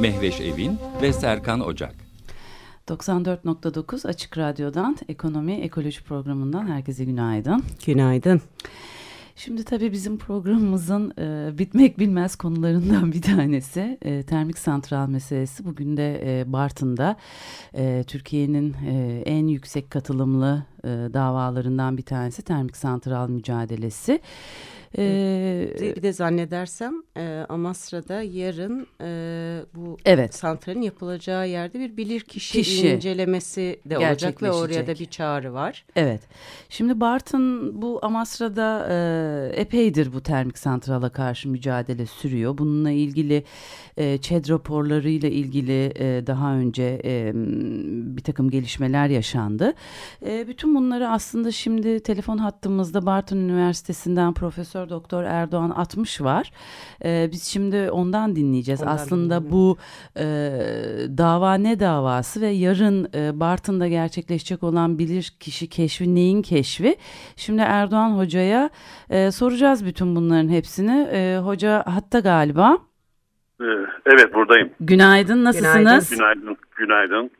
Mehveş Evin ve Serkan Ocak. 94.9 Açık Radyo'dan Ekonomi Ekoloji Programı'ndan herkese günaydın. Günaydın. Şimdi tabii bizim programımızın e, bitmek bilmez konularından bir tanesi e, termik santral meselesi. Bugün de e, Bartın'da e, Türkiye'nin e, en yüksek katılımlı e, davalarından bir tanesi termik santral mücadelesi. Ee, bir de zannedersem e, Amasra'da yarın e, bu evet. santralin yapılacağı yerde bir bilirkişi kişi incelemesi de olacak ve oraya da bir çağrı var. Evet. Şimdi Bartın bu Amasra'da e, epeydir bu termik santrala karşı mücadele sürüyor. Bununla ilgili e, ÇED raporlarıyla ilgili e, daha önce e, bir takım gelişmeler yaşandı. E, bütün bunları aslında şimdi telefon hattımızda Bartın Üniversitesi'nden Profesör Doktor Erdoğan 60 var. E, biz şimdi ondan dinleyeceğiz. Ondan aslında dinleyelim. bu e, dava ne davası ve yarın e, Bartın'da gerçekleşecek olan bilir kişi keşfi neyin keşfi? Şimdi Erdoğan Hoca'ya e, soracağız bütün bunların hepsini. E, hoca hatta galiba. Ee, evet buradayım. Günaydın nasılsınız? Günaydın. Günaydın.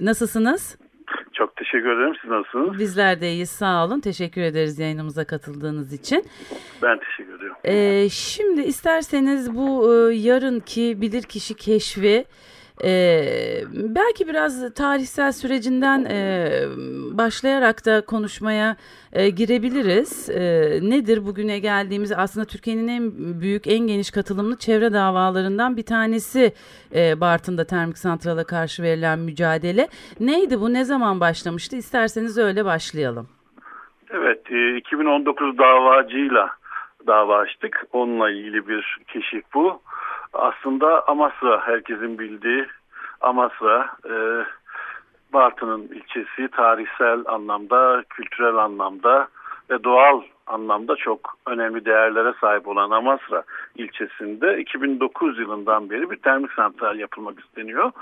Nasılsınız? Çok teşekkür ederim. Siz nasılsınız? Bizler de iyiyiz. Sağ olun. Teşekkür ederiz yayınımıza katıldığınız için. Ben teşekkür ediyorum. Ee, şimdi isterseniz bu e, yarınki bilirkişi keşfi ee, belki biraz tarihsel sürecinden e, başlayarak da konuşmaya e, girebiliriz. E, nedir bugüne geldiğimiz aslında Türkiye'nin en büyük en geniş katılımlı çevre davalarından bir tanesi e, Bartın'da termik santrala karşı verilen mücadele. Neydi bu ne zaman başlamıştı İsterseniz öyle başlayalım. Evet 2019 e, davacıyla dava açtık. Onunla ilgili bir keşif bu aslında Amasra herkesin bildiği Amasra e, Bartın'ın ilçesi tarihsel anlamda, kültürel anlamda ve doğal anlamda çok önemli değerlere sahip olan Amasra ilçesinde 2009 yılından beri bir termik santral yapılmak isteniyor.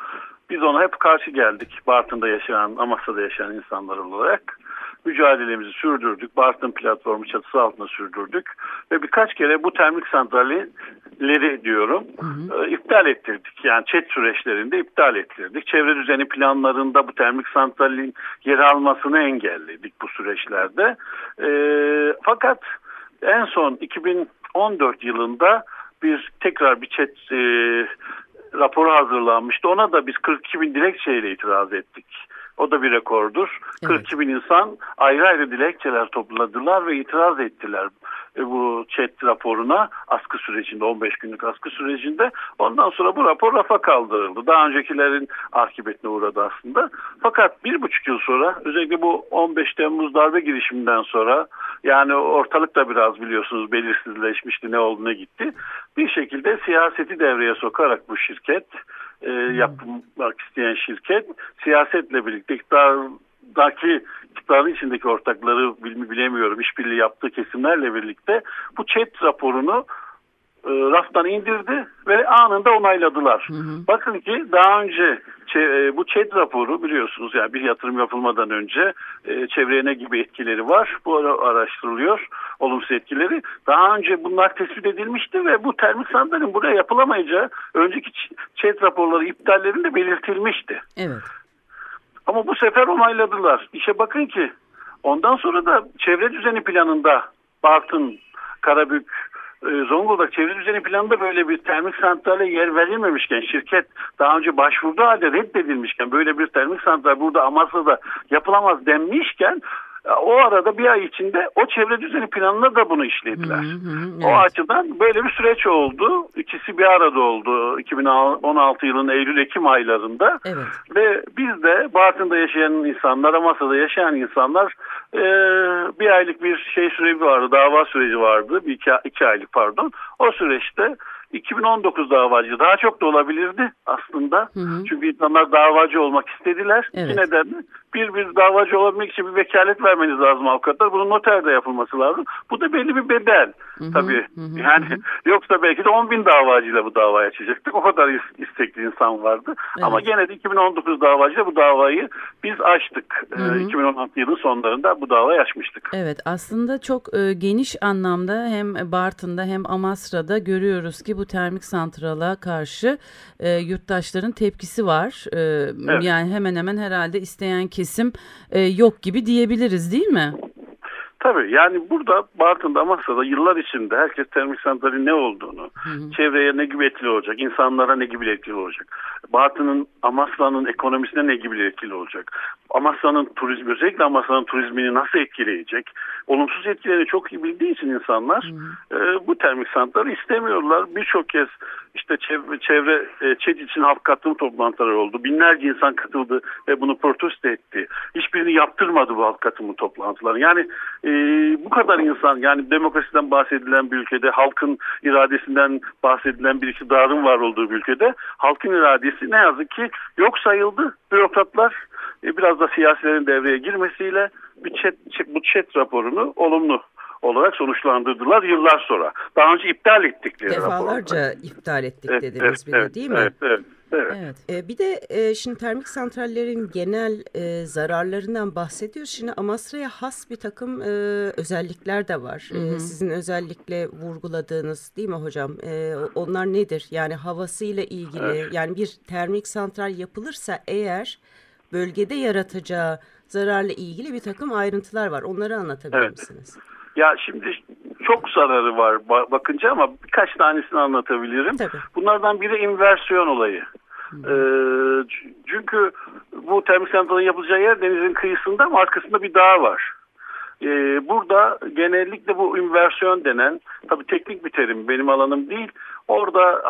Biz ona hep karşı geldik. Bartın'da yaşayan, Amasra'da yaşayan insanlar olarak mücadelemizi sürdürdük. Bartın platformu çatısı altında sürdürdük. Ve birkaç kere bu termik santralleri diyorum hı hı. E, iptal ettirdik. Yani çet süreçlerinde iptal ettirdik. Çevre düzeni planlarında bu termik santralin yer almasını engelledik bu süreçlerde. E, fakat en son 2014 yılında bir tekrar bir çet e, raporu hazırlanmıştı. Ona da biz 42 bin dilekçeyle itiraz ettik. O da bir rekordur. Evet. 42 bin insan ayrı ayrı dilekçeler topladılar ve itiraz ettiler bu chat raporuna askı sürecinde 15 günlük askı sürecinde. Ondan sonra bu rapor rafa kaldırıldı. Daha öncekilerin akıbetine uğradı aslında. Fakat bir buçuk yıl sonra özellikle bu 15 Temmuz darbe girişiminden sonra yani ortalık da biraz biliyorsunuz belirsizleşmişti ne oldu ne gitti. Bir şekilde siyaseti devreye sokarak bu şirket e, yapmak isteyen şirket siyasetle birlikte iktidardaki iktidarın içindeki ortakları bilmiyorum işbirliği yaptığı kesimlerle birlikte bu chat raporunu e, raftan indirdi ve anında onayladılar. Hı hı. Bakın ki daha önce e, bu ÇED raporu biliyorsunuz yani bir yatırım yapılmadan önce e, çevreye ne gibi etkileri var bu ara araştırılıyor olumsuz etkileri. Daha önce bunlar tespit edilmişti ve bu termik santralin buraya yapılamayacağı önceki ÇED raporları iptallerinde belirtilmişti. Evet. Ama bu sefer onayladılar. İşe bakın ki ondan sonra da çevre düzeni planında Bartın, Karabük, e, Zonguldak çevre düzeni planında böyle bir termik santrale yer verilmemişken şirket daha önce başvurduğu halde reddedilmişken böyle bir termik santral burada Amasya'da yapılamaz denmişken o arada bir ay içinde o çevre düzeni planına da bunu işlediler. Hı hı, evet. O açıdan böyle bir süreç oldu. İkisi bir arada oldu 2016 yılının Eylül-Ekim aylarında. Evet. Ve biz de Bartın'da yaşayan insanlar, Amasya'da yaşayan insanlar e, bir aylık bir şey süreci vardı, dava süreci vardı. Bir iki, iki aylık pardon. O süreçte 2019 davacı daha çok da olabilirdi aslında. Hı hı. Çünkü insanlar davacı olmak istediler. Evet. İki nedenle bir bir davacı olabilmek için bir vekalet vermeniz lazım avukatlar. Bunun noterde yapılması lazım. Bu da belli bir bedel hı hı. tabii. Hı hı. Yani hı hı. yoksa belki de 10 bin davacıyla bu davayı açacaktık. O kadar istekli insan vardı. Evet. Ama gene de 2019 davacıyla bu davayı biz açtık. Hı hı. 2016 yılın sonlarında bu davayı açmıştık. Evet aslında çok e, geniş anlamda hem Bartın'da hem Amasra'da görüyoruz ki bu termik santrala karşı e, yurttaşların tepkisi var. E, evet. Yani hemen hemen herhalde isteyen kesim e, yok gibi diyebiliriz değil mi? Tabii yani burada Bartın'da Amasya'da yıllar içinde herkes termik santralin ne olduğunu, hı hı. çevreye ne gibi etkili olacak, insanlara ne gibi etkili olacak, Bartın'ın Amasya'nın ekonomisine ne gibi etkili olacak, Amasya'nın turizm özellikle Amasya'nın turizmini nasıl etkileyecek, olumsuz etkilerini çok iyi bildiği için insanlar hı hı. E, bu termik santrali istemiyorlar. Birçok kez işte çevre, çevre e, ÇED için halk katılım toplantıları oldu. Binlerce insan katıldı ve bunu protesto etti. Hiçbirini yaptırmadı bu halk katılım toplantıları. Yani e, bu kadar insan yani demokrasiden bahsedilen bir ülkede halkın iradesinden bahsedilen bir iktidarın var olduğu bir ülkede halkın iradesi ne yazık ki yok sayıldı. Bürokratlar e, biraz da siyasilerin devreye girmesiyle chat, bu chat raporunu olumlu olarak sonuçlandırdılar yıllar sonra. Daha önce iptal ettikleri Defalarca raporlar. iptal ettik evet, dediniz evet, bir evet, değil mi? Evet, evet. Evet. evet. Ee, bir de e, şimdi termik santrallerin genel e, zararlarından bahsediyoruz. Şimdi Amasra'ya has bir takım e, özellikler de var. Hı hı. E, sizin özellikle vurguladığınız değil mi hocam? E, onlar nedir? Yani havasıyla ilgili evet. yani bir termik santral yapılırsa eğer bölgede yaratacağı zararla ilgili bir takım ayrıntılar var. Onları anlatabilir evet. misiniz? Ya şimdi çok zararı var bakınca ama birkaç tanesini anlatabilirim. Tabii. Bunlardan biri inversiyon olayı. Ee, çünkü bu termik santralın yapılacağı yer denizin kıyısında ama arkasında bir dağ var. Ee, burada genellikle bu inversiyon denen, tabii teknik bir terim benim alanım değil, orada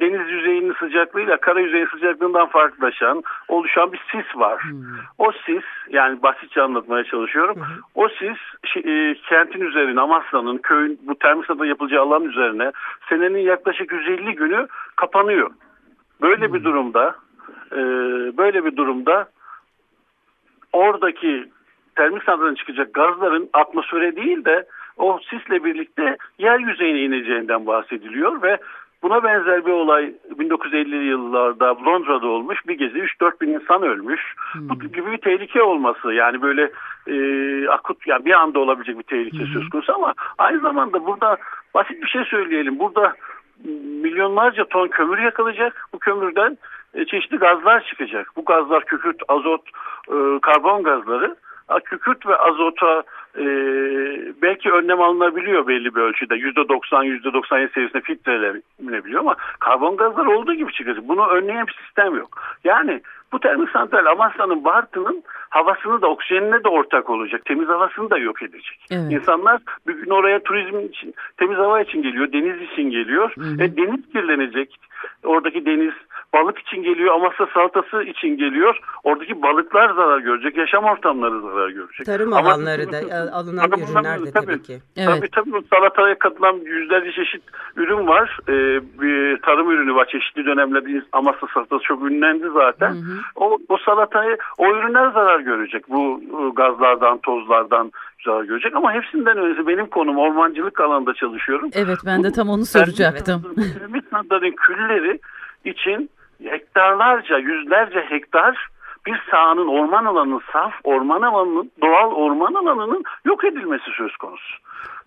deniz yüzeyinin sıcaklığıyla kara yüzeyin sıcaklığından farklılaşan, oluşan bir sis var. Hmm. O sis, yani basitçe anlatmaya çalışıyorum, hmm. o sis e, kentin üzerine, Amasya'nın, köyün, bu termik santralın yapılacağı alan üzerine senenin yaklaşık 150 günü kapanıyor. Böyle hmm. bir durumda, e, böyle bir durumda oradaki termik santralden çıkacak gazların atmosfere değil de o sisle birlikte yer yüzeyine ineceğinden bahsediliyor ve buna benzer bir olay 1950'li yıllarda Londra'da olmuş. Bir gezi 3-4 bin insan ölmüş. Hmm. Bu gibi bir tehlike olması yani böyle e, akut yani bir anda olabilecek bir tehlike hmm. söz konusu ama aynı zamanda burada basit bir şey söyleyelim. Burada milyonlarca ton kömür yakılacak. Bu kömürden e, çeşitli gazlar çıkacak. Bu gazlar kükürt, azot, e, karbon gazları kükürt ve azota e, belki önlem alınabiliyor belli bir ölçüde. Yüzde 90, yüzde 97 seviyesinde filtrelenebiliyor ama karbon gazları olduğu gibi çıkacak. Bunu önleyen bir sistem yok. Yani bu termik santral Amasya'nın Bartın'ın havasını da oksijenine de ortak olacak. Temiz havasını da yok edecek. Evet. İnsanlar bir gün oraya turizm için, temiz hava için geliyor, deniz için geliyor. Hı hı. E, deniz kirlenecek. Oradaki deniz balık için geliyor, Amasya salatası için geliyor. Oradaki balıklar zarar görecek, yaşam ortamları zarar görecek. Tarım Ama, alanları da e, alınan tarım ürünler de tabii, tabii ki. Evet. Tabii tabii salataya katılan yüzlerce çeşit ürün var. Ee, bir tarım ürünü var çeşitli dönemlerde Amasya salatası çok ünlendi zaten. Hı hı. O, o salatayı, o ürünler zarar görecek. Bu e, gazlardan, tozlardan zarar görecek. Ama hepsinden öncesi benim konum ormancılık alanında çalışıyorum. Evet ben de tam onu soracaktım. Termik külleri için hektarlarca, yüzlerce hektar bir sahanın orman alanının, saf orman alanının, doğal orman alanının yok edilmesi söz konusu.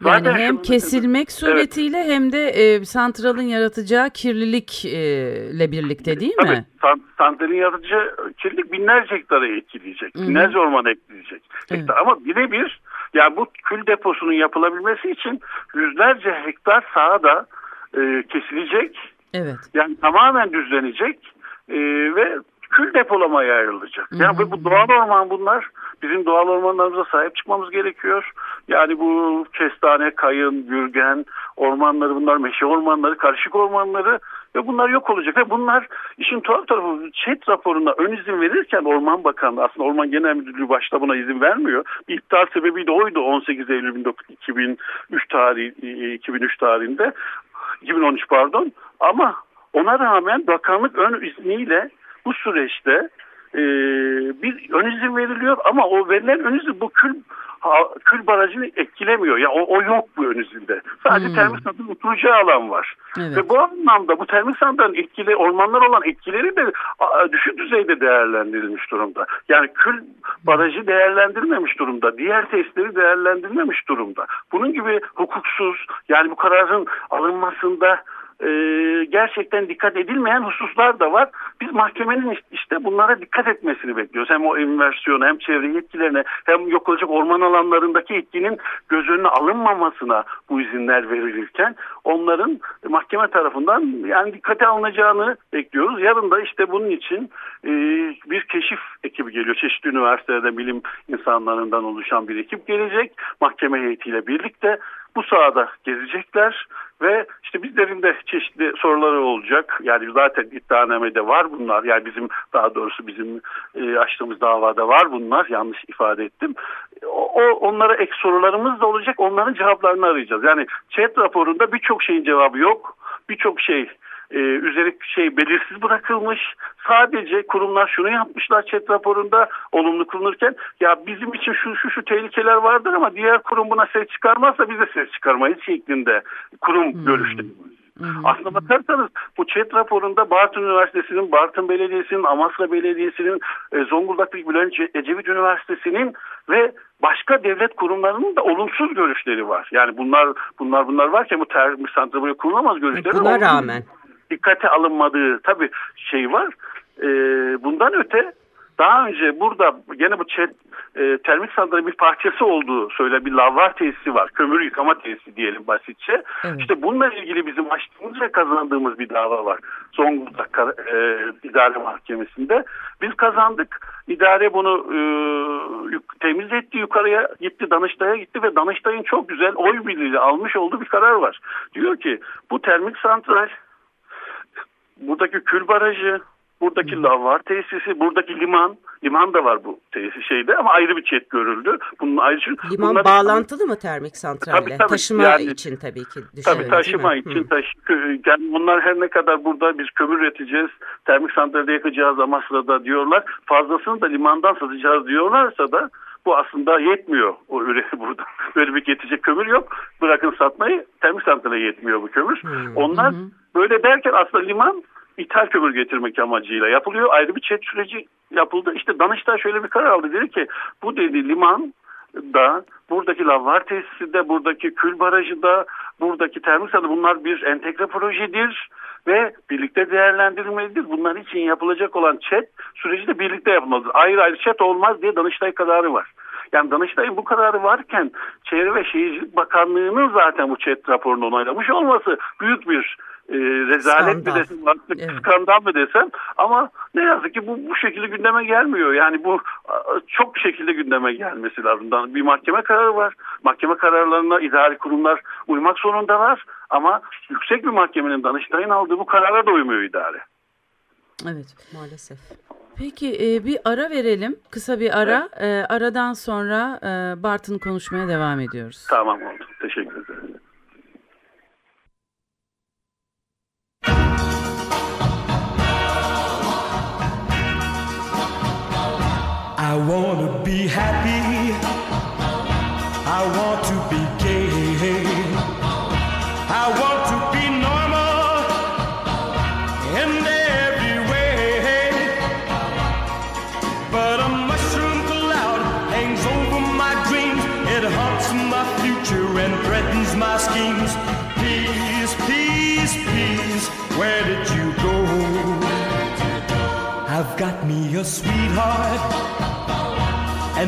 Yani Zaten hem kesilmek suretiyle evet. hem de e, santralın yaratacağı kirlilikle e, birlikte değil Tabii, mi? Tabii santralin yaratacağı kirlilik binlerce hektara etkileyecek. Hı-hı. Binlerce orman etkileyecek. Evet. Ama birebir yani bu kül deposunun yapılabilmesi için yüzlerce hektar sahada e, kesilecek. Evet. Yani tamamen düzlenecek e, ve kül depolamaya ayrılacak. Hı hı. Yani bu doğal orman bunlar. Bizim doğal ormanlarımıza sahip çıkmamız gerekiyor. Yani bu kestane, kayın, gürgen ormanları bunlar meşe ormanları, karışık ormanları ve bunlar yok olacak. Ve bunlar işin tuhaf tarafı ÇED raporuna ön izin verirken Orman Bakanlığı aslında Orman Genel Müdürlüğü başta buna izin vermiyor. Bir iptal sebebi de oydu 18 Eylül 2003 tarihi 2003 tarihinde 2013 pardon. Ama ona rağmen bakanlık ön izniyle bu süreçte e, bir ön izin veriliyor ama o verilen ön izin bu kül kül barajını etkilemiyor. Ya yani o, o yok bu ön izinde. Sadece hmm. termik oturacağı alan var. Evet. Ve bu anlamda bu termik santralın etkili ormanlar olan etkileri de düşük düzeyde değerlendirilmiş durumda. Yani kül barajı değerlendirilmemiş durumda. Diğer testleri değerlendirilmemiş durumda. Bunun gibi hukuksuz yani bu kararın alınmasında e, gerçekten dikkat edilmeyen hususlar da var. Biz mahkemenin işte bunlara dikkat etmesini bekliyoruz. Hem o inversiyona hem çevre yetkilerine hem yok olacak orman alanlarındaki etkinin göz önüne alınmamasına bu izinler verilirken onların mahkeme tarafından yani dikkate alınacağını bekliyoruz. Yarın da işte bunun için e, bir keşif ekibi geliyor. Çeşitli üniversitelerde bilim insanlarından oluşan bir ekip gelecek. Mahkeme heyetiyle birlikte bu sahada gezecekler ve işte bizlerin de çeşitli soruları olacak. Yani zaten iddianamede var bunlar. Yani bizim daha doğrusu bizim e, açtığımız davada var bunlar. Yanlış ifade ettim. O, o onlara ek sorularımız da olacak. Onların cevaplarını arayacağız. Yani chat raporunda birçok şeyin cevabı yok. Birçok şey e, üzeri şey belirsiz bırakılmış. Sadece kurumlar şunu yapmışlar chat raporunda olumlu kullanırken ya bizim için şu şu şu tehlikeler vardır ama diğer kurum buna ses çıkarmazsa biz de ses çıkarmayız şeklinde kurum hmm. görüşleri. Hmm. Aslında bakarsanız bu chat raporunda Bartın Üniversitesi'nin, Bartın Belediyesi'nin, Amasra Belediyesi'nin, e, Zonguldak'taki Bülent Ecevit Üniversitesi'nin ve başka devlet kurumlarının da olumsuz görüşleri var. Yani bunlar bunlar bunlar varken bu termik santrali kurulamaz görüşleri. Buna rağmen dikkate alınmadığı tabii şey var. E, bundan öte daha önce burada gene bu çet, e, termik santralin bir parçası olduğu söyle bir lavar tesisi var. Kömür yıkama tesisi diyelim basitçe. Evet. İşte bununla ilgili bizim açtığımız ve kazandığımız bir dava var. Zonguldak e, İdare Mahkemesi'nde. Biz kazandık. İdare bunu e, temiz etti yukarıya gitti Danıştay'a gitti ve Danıştay'ın çok güzel oy birliğiyle almış olduğu bir karar var. Diyor ki bu termik santral buradaki kül barajı, buradaki lavar tesisi, buradaki liman, liman da var bu tesis şeyde ama ayrı bir çet görüldü. Bunun ayrıca liman bunlar, bağlantılı mı termik santralle? Tabii, tabii, taşıma yani, için tabii ki. Tabii taşıma için taşı, yani bunlar her ne kadar burada biz kömür üreteceğiz, termik santralde yakacağız Amasra'da diyorlar. Fazlasını da limandan satacağız diyorlarsa da bu aslında yetmiyor o üreti burada. Böyle bir yetecek kömür yok. Bırakın satmayı termik santrale yetmiyor bu kömür. Hmm. Onlar hmm. böyle derken aslında liman ithal kömür getirmek amacıyla yapılıyor. Ayrı bir çet süreci yapıldı. İşte Danıştay şöyle bir karar aldı. Dedi ki bu dedi liman da buradaki lavar tesisi de buradaki kül barajı da buradaki termik santrali bunlar bir entegre projedir ve birlikte değerlendirilmelidir. Bunlar için yapılacak olan chat süreci de birlikte yapılmalıdır. Ayrı ayrı chat olmaz diye Danıştay kararı var. Yani Danıştay'ın bu kararı varken Çevre ve Şehircilik Bakanlığı'nın zaten bu chat raporunu onaylamış olması büyük bir e, rezalet skandal. mi desem artık evet. skandal mı desem ama ne yazık ki bu bu şekilde gündeme gelmiyor. Yani bu çok şekilde gündeme gelmesi lazım. Bir mahkeme kararı var. Mahkeme kararlarına idari kurumlar uymak zorundalar ama yüksek bir mahkemenin Danıştay'ın aldığı bu karara da uymuyor idare. Evet maalesef. Peki e, bir ara verelim. Kısa bir ara. Evet. E, aradan sonra e, Bartın konuşmaya devam ediyoruz. Tamam oldu. Teşekkür ederim. wanna be happy.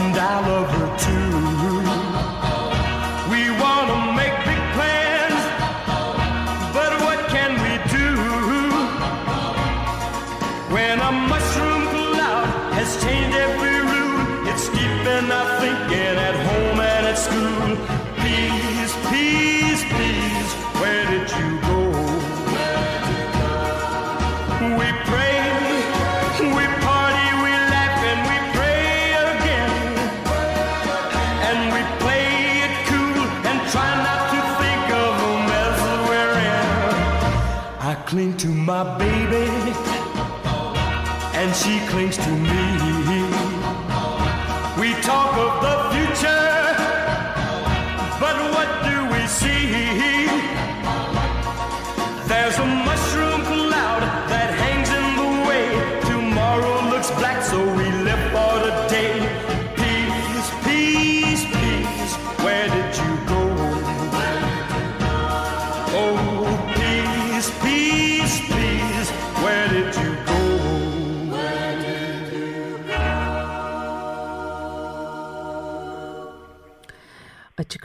And I love her too. My baby, and she clings to me.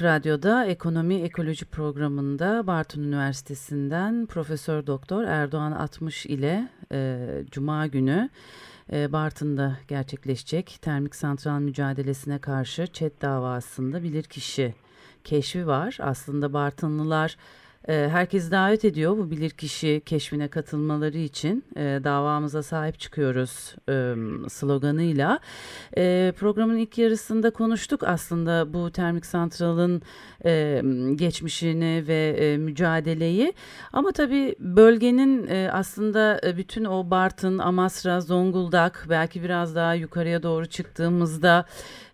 Radyo'da Ekonomi Ekoloji programında Bartın Üniversitesi'nden Profesör Doktor Erdoğan Atmış ile e, Cuma günü e, Bartın'da gerçekleşecek termik santral mücadelesine karşı ÇED davasında bilirkişi keşfi var. Aslında Bartınlılar e, herkes davet ediyor bu bilirkişi keşfine katılmaları için. E, davamıza sahip çıkıyoruz e, sloganıyla. E, programın ilk yarısında konuştuk. Aslında bu termik santralın e, geçmişini ve e, mücadeleyi. Ama tabii bölgenin aslında bütün o Bartın, Amasra, Zonguldak belki biraz daha yukarıya doğru çıktığımızda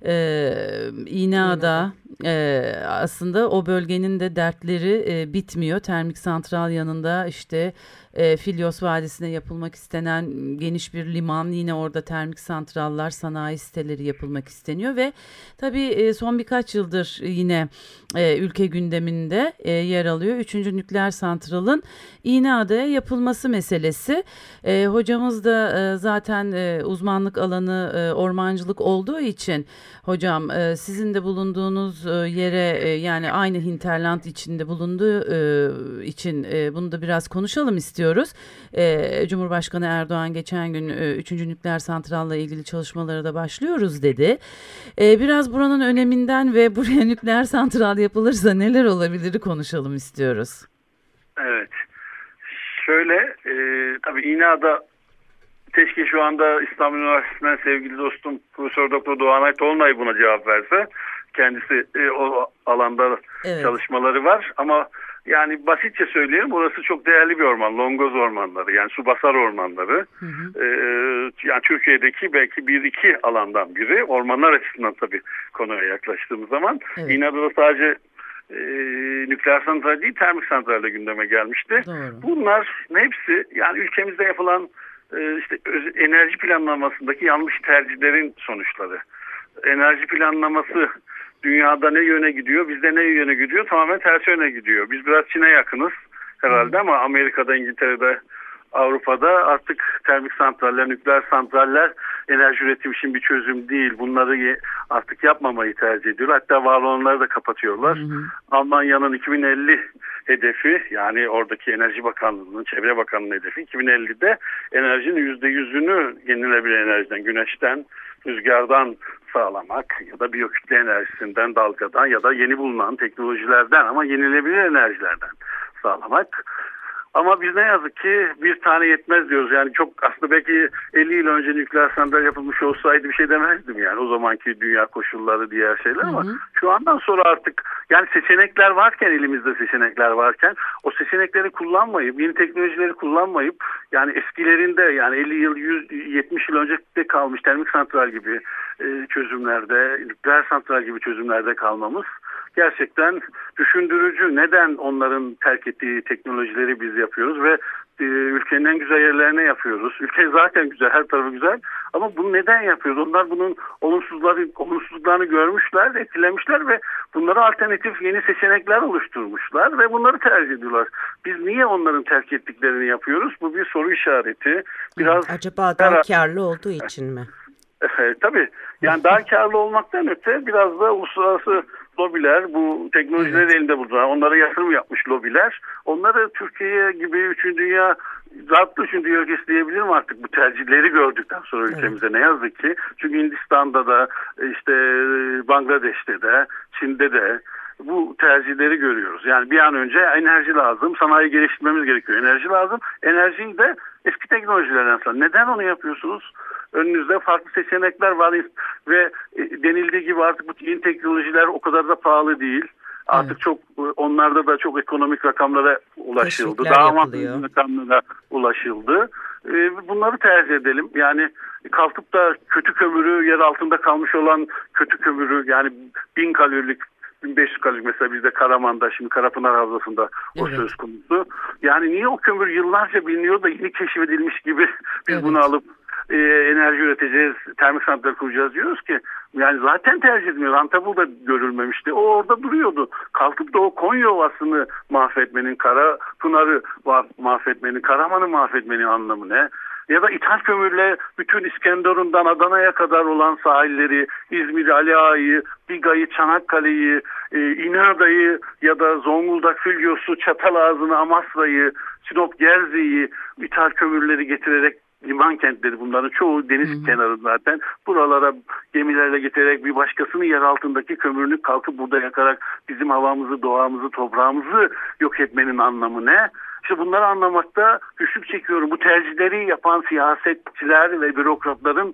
e, İğneada e, aslında o bölgenin de dertleri e, bitmiyor. Termik santral yanında işte e, Filyos Vadisi'ne yapılmak istenen geniş bir liman yine orada termik santrallar sanayi siteleri yapılmak isteniyor ve tabii e, son birkaç yıldır yine e, ülke gündeminde e, yer alıyor. Üçüncü nükleer santralın İğneada'ya yapılması meselesi. E, hocamız da e, zaten e, uzmanlık alanı e, ormancılık olduğu için hocam e, sizin de bulunduğunuz e, yere e, yani aynı hinterland içinde bulunduğu e, için e, bunu da biraz konuşalım istiyoruz. E, Cumhurbaşkanı Erdoğan geçen gün e, 3. nükleer santralla ilgili çalışmalara da başlıyoruz dedi. E, biraz buranın öneminden ve buraya nükleer santral yapılırsa neler olabilir konuşalım istiyoruz. Evet. Şöyle e, tabii İğneada keşke şu anda İstanbul Üniversitesi'nden sevgili dostum Profesör Doktor Doğan Aytolunay buna cevap verse. Kendisi e, o alanda Evet. çalışmaları var ama yani basitçe söyleyelim burası çok değerli bir orman. Longoz ormanları yani subasar ormanları. Ee, yani Türkiye'deki belki bir iki alandan biri. Ormanlar açısından tabii konuya yaklaştığımız zaman. Evet. İğneada'da sadece e, nükleer santral değil termik santral de gündeme gelmişti. Doğru. Bunlar hepsi yani ülkemizde yapılan e, işte enerji planlamasındaki yanlış tercihlerin sonuçları. Enerji planlaması dünyada ne yöne gidiyor, bizde ne yöne gidiyor? Tamamen ters yöne gidiyor. Biz biraz Çin'e yakınız herhalde ama Amerika'da, İngiltere'de, Avrupa'da artık termik santraller, nükleer santraller enerji üretimi için bir çözüm değil. Bunları artık yapmamayı tercih ediyorlar. Hatta var olanları da kapatıyorlar. Almanya'nın 2050 hedefi yani oradaki Enerji Bakanlığı'nın, Çevre Bakanlığı'nın hedefi 2050'de enerjinin %100'ünü yenilenebilir enerjiden, güneşten, rüzgardan sağlamak ya da biyokütle enerjisinden, dalgadan ya da yeni bulunan teknolojilerden ama yenilenebilir enerjilerden sağlamak. Ama biz ne yazık ki bir tane yetmez diyoruz. Yani çok aslında belki 50 yıl önce nükleer santral yapılmış olsaydı bir şey demezdim yani. O zamanki dünya koşulları diğer şeyler ama şu andan sonra artık yani seçenekler varken elimizde seçenekler varken o seçenekleri kullanmayıp yeni teknolojileri kullanmayıp yani eskilerinde yani 50 yıl 100 70 yıl önce de kalmış termik santral gibi e, çözümlerde nükleer santral gibi çözümlerde kalmamız gerçekten düşündürücü. Neden onların terk ettiği teknolojileri biz yapıyoruz ve e, ülkenin en güzel yerlerine yapıyoruz. Ülke zaten güzel, her tarafı güzel. Ama bunu neden yapıyoruz? Onlar bunun olumsuzları, olumsuzluklarını görmüşler, etkilemişler ve bunlara alternatif yeni seçenekler oluşturmuşlar ve bunları tercih ediyorlar. Biz niye onların terk ettiklerini yapıyoruz? Bu bir soru işareti. Biraz Acaba daha karlı olduğu için mi? Evet, tabii. Yani daha karlı olmaktan öte biraz da uluslararası lobiler bu teknolojileri elinde bulunduran onlara yatırım yapmış lobiler onları Türkiye gibi 3. dünya rahatlı 3. dünya ülkesi diyebilirim artık bu tercihleri gördükten sonra ülkemize ne yazık ki. Çünkü Hindistan'da da işte Bangladeş'te de Çin'de de bu tercihleri görüyoruz. Yani bir an önce enerji lazım, sanayi geliştirmemiz gerekiyor. Enerji lazım. Enerjiyi de eski teknolojilerden sonra. Neden onu yapıyorsunuz? Önünüzde farklı seçenekler var ve e, denildiği gibi artık bu yeni teknolojiler o kadar da pahalı değil. Artık Evet. çok onlarda da çok ekonomik rakamlara ulaşıldı. Teşvikler Daha yapılıyor. avantajlı rakamlara ulaşıldı. Ee, bunları tercih edelim. Yani kalkıp da kötü kömürü yer altında kalmış olan kötü kömürü yani bin kalorilik 1500 kalorilik mesela bizde Karaman'da şimdi Karapınar Havzası'nda o Evet. söz konusu. Yani niye o kömür yıllarca biliniyor da yeni keşfedilmiş gibi biz Evet. bunu alıp e, enerji üreteceğiz, termik santral kuracağız diyoruz ki yani zaten tercih edilmiyor. Rentable da görülmemişti. O orada duruyordu. Kalkıp da o Konya Ovası'nı mahvetmenin, Kara Pınar'ı mahvetmenin, Karaman'ı mahvetmenin anlamı ne? Ya da ithal kömürle bütün İskenderun'dan Adana'ya kadar olan sahilleri, İzmir, Ali Ağa'yı, Biga'yı, Çanakkale'yi, e, İnada'yı ya da Zonguldak, Filyos'u, Çatalazı'nı, Amasra'yı, Sinop, Gerze'yi ithal kömürleri getirerek liman kentleri bunların çoğu deniz kenarı zaten. Buralara gemilerle getirerek bir başkasının yer altındaki kömürünü kalkıp burada yakarak bizim havamızı, doğamızı, toprağımızı yok etmenin anlamı ne? İşte bunları anlamakta güçlük çekiyorum. Bu tercihleri yapan siyasetçiler ve bürokratların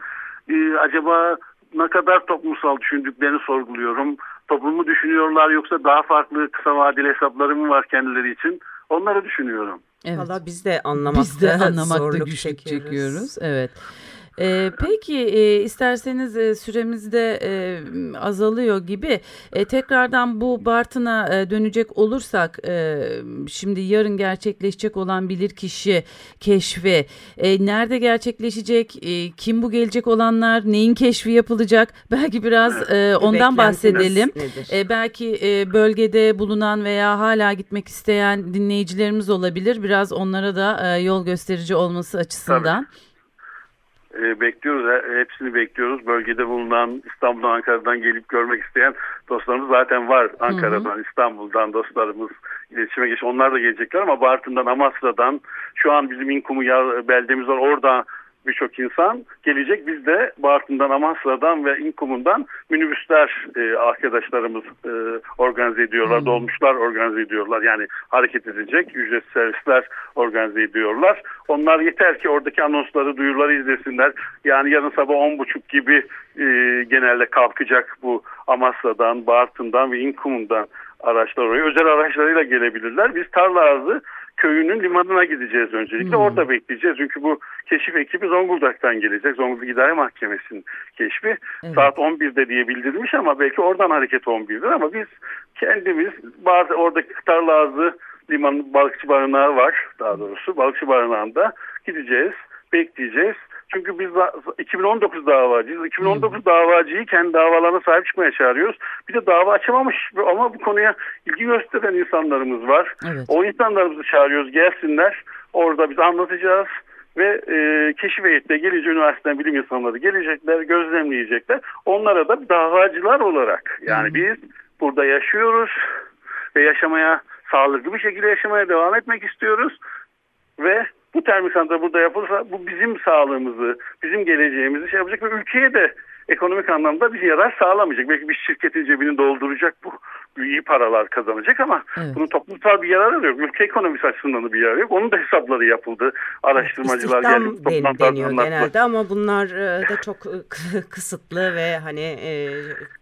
e, acaba ne kadar toplumsal düşündüklerini sorguluyorum. Toplumu düşünüyorlar yoksa daha farklı kısa vadeli hesapları mı var kendileri için? Onları düşünüyorum. Evet. Valla biz de anlamakta, Biz de anlamakta zorluk güçlük çekiyoruz. çekiyoruz. Evet. Ee, peki e, isterseniz e, süremiz de e, azalıyor gibi E, tekrardan bu Bartın'a e, dönecek olursak e, şimdi yarın gerçekleşecek olan bilirkişi keşfi e, nerede gerçekleşecek E, kim bu gelecek olanlar neyin keşfi yapılacak belki biraz e, ondan bahsedelim. E, belki e, bölgede bulunan veya hala gitmek isteyen dinleyicilerimiz olabilir. Biraz onlara da e, yol gösterici olması açısından. E, bekliyoruz. he- Hepsini bekliyoruz. Bölgede bulunan İstanbul'dan, Ankara'dan gelip görmek isteyen dostlarımız zaten var. Ankara'dan, İstanbul'dan dostlarımız iletişime geç. Onlar da gelecekler ama Bartın'dan, Amasra'dan şu an bizim İnkumu beldemiz var. Orada birçok insan gelecek. Biz de Bartın'dan, Amasra'dan ve İnkum'undan minibüsler e, arkadaşlarımız e, organize ediyorlar. Dolmuşlar organize ediyorlar. Yani hareket edecek ücretsiz servisler organize ediyorlar. Onlar yeter ki oradaki anonsları, duyuruları izlesinler. Yani yarın sabah 10.30 gibi e, genelde kalkacak bu Amasra'dan, Bartın'dan ve İnkum'undan araçlar oraya. Özel araçlarıyla gelebilirler. Biz Tarlaazı köyünün limanına gideceğiz öncelikle. Orada bekleyeceğiz. Çünkü bu keşif ekibi Zonguldak'tan gelecek. Zonguldak İdare Mahkemesi'nin keşfi. Evet. Saat 11'de diye bildirilmiş ama belki oradan hareket 11'dir ama biz kendimiz bazı oradaki Tarlaazı liman balıkçı barınağı var daha doğrusu. Balıkçı barınağında gideceğiz, bekleyeceğiz. Çünkü biz da- 2019 davacıyız. 2019 davacıyı kendi davalarına sahip çıkmaya çağırıyoruz. Bir de dava açamamış ama bu konuya ilgi gösteren insanlarımız var. Evet. O insanlarımızı çağırıyoruz gelsinler. Orada biz anlatacağız ve e, keşif heyetle gelince üniversiteden bilim insanları gelecekler, gözlemleyecekler. Onlara da davacılar olarak yani biz burada yaşıyoruz ve yaşamaya sağlıklı bir şekilde yaşamaya devam etmek istiyoruz ve bu termik santral burada yapılırsa bu bizim sağlığımızı, bizim geleceğimizi şey yapacak ve ülkeye de ekonomik anlamda bir yarar sağlamayacak. Belki bir şirketin cebini dolduracak bu iyi paralar kazanacak ama Evet. bunun toplumsal bir yararı yok. Ülke ekonomisi açısından da bir yararı yok. Onun da hesapları yapıldı. Araştırmacılar İstihdam gelip den- toplantılar deniyor anlattılar. genelde ama bunlar e, da çok e, kısıtlı ve hani e,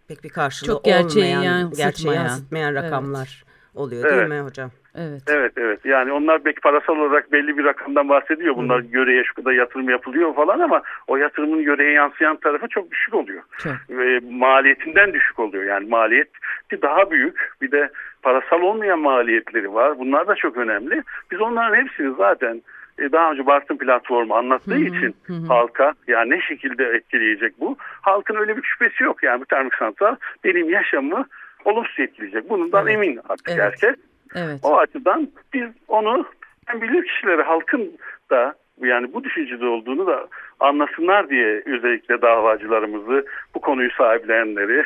pek bir karşılığı Çok gerçeği olmayan, yansıtmayan. gerçeği yansıtmayan Evet. rakamlar oluyor değil Evet. mi hocam? Evet. Evet evet yani onlar belki parasal olarak belli bir rakamdan bahsediyor. Bunlar yöreye şu kadar yatırım yapılıyor falan ama o yatırımın yöreye yansıyan tarafı çok düşük oluyor. Çok. Ve maliyetinden düşük oluyor. Yani maliyeti daha büyük bir de parasal olmayan maliyetleri var. Bunlar da çok önemli. Biz onların hepsini zaten e, daha önce Bartın platformu anlattığı için halka yani ne şekilde etkileyecek bu? Halkın öyle bir şüphesi yok. Yani bu termik santral benim yaşamımı olumsuz etkileyecek. Bundan Evet. emin artık Evet. herkes. Evet. O açıdan biz onu bilir kişileri halkın da yani bu düşüncede olduğunu da anlasınlar diye özellikle davacılarımızı bu konuyu sahiplenenleri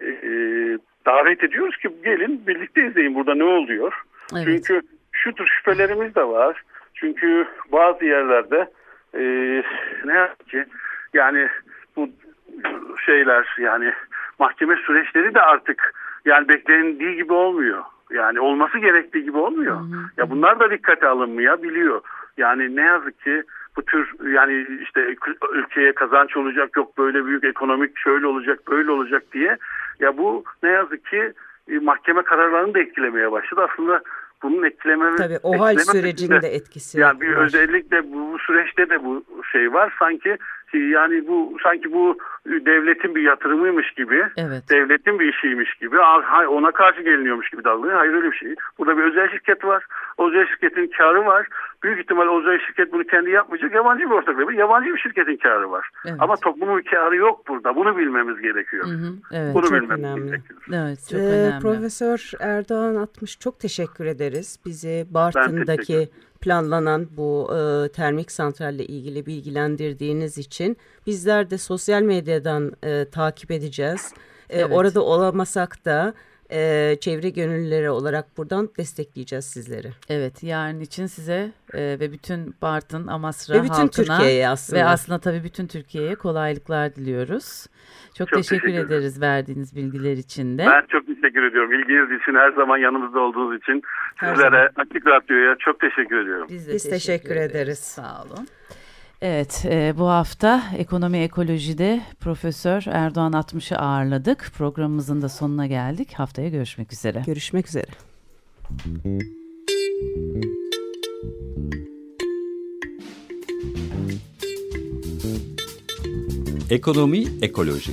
e, e, davet ediyoruz ki gelin birlikte izleyin burada ne oluyor. Evet. Çünkü şu tür şüphelerimiz de var. Çünkü bazı yerlerde e, ne yazık ki yani bu şeyler yani mahkeme süreçleri de artık yani beklendiği gibi olmuyor. Yani olması gerektiği gibi olmuyor. Ya bunlar da dikkate alınmıyor biliyor. Yani ne yazık ki bu tür yani işte ülkeye kazanç olacak yok böyle büyük ekonomik şöyle olacak böyle olacak diye ya bu ne yazık ki e, mahkeme kararlarını da etkilemeye başladı. Aslında bunun etkileme Tabii o hal sürecinde de etkisi yani bir var. özellikle bu, bu süreçte de bu şey var sanki yani bu sanki bu devletin bir yatırımıymış gibi Evet. devletin bir işiymiş gibi ona karşı geliniyormuş gibi davranıyor. Hayır öyle bir şey. Burada bir özel şirket var. O özel şirketin karı var. Büyük ihtimal o özel şirket bunu kendi yapmayacak. Yabancı bir ortaklığı. Yabancı bir şirketin karı var. Evet. Ama toplumun karı yok burada. Bunu bilmemiz gerekiyor. Hı hı, evet. Bunu Çok bilmemiz önemli. gerekiyor. Evet çok Ee, önemli. Profesör Erdoğan Atmış çok teşekkür ederiz. Bizi Bartın'daki. Planlanan bu e, termik santralle ilgili bilgilendirdiğiniz için bizler de sosyal medyadan e, takip edeceğiz. E, Evet. Orada olamasak da e, çevre gönüllüleri olarak buradan destekleyeceğiz sizleri. Evet yarın için size e, ve bütün Bartın, Amasra Ve bütün halkına Türkiye'ye aslında. ve aslında tabii bütün Türkiye'ye kolaylıklar diliyoruz. Çok, Çok teşekkür, teşekkür ederiz verdiğiniz bilgiler için de. Ben çok teşekkür ediyorum. İlginiz için her zaman yanımızda olduğunuz için Her sizlere Açık Radyo'ya çok teşekkür ediyorum. Biz de Biz teşekkür ederiz. Sağ olun. Evet, e, bu hafta Ekonomi Ekoloji'de Profesör Erdoğan Atmış'ı ağırladık. Programımızın da sonuna geldik. Haftaya görüşmek üzere. Görüşmek üzere. Ekonomi Ekoloji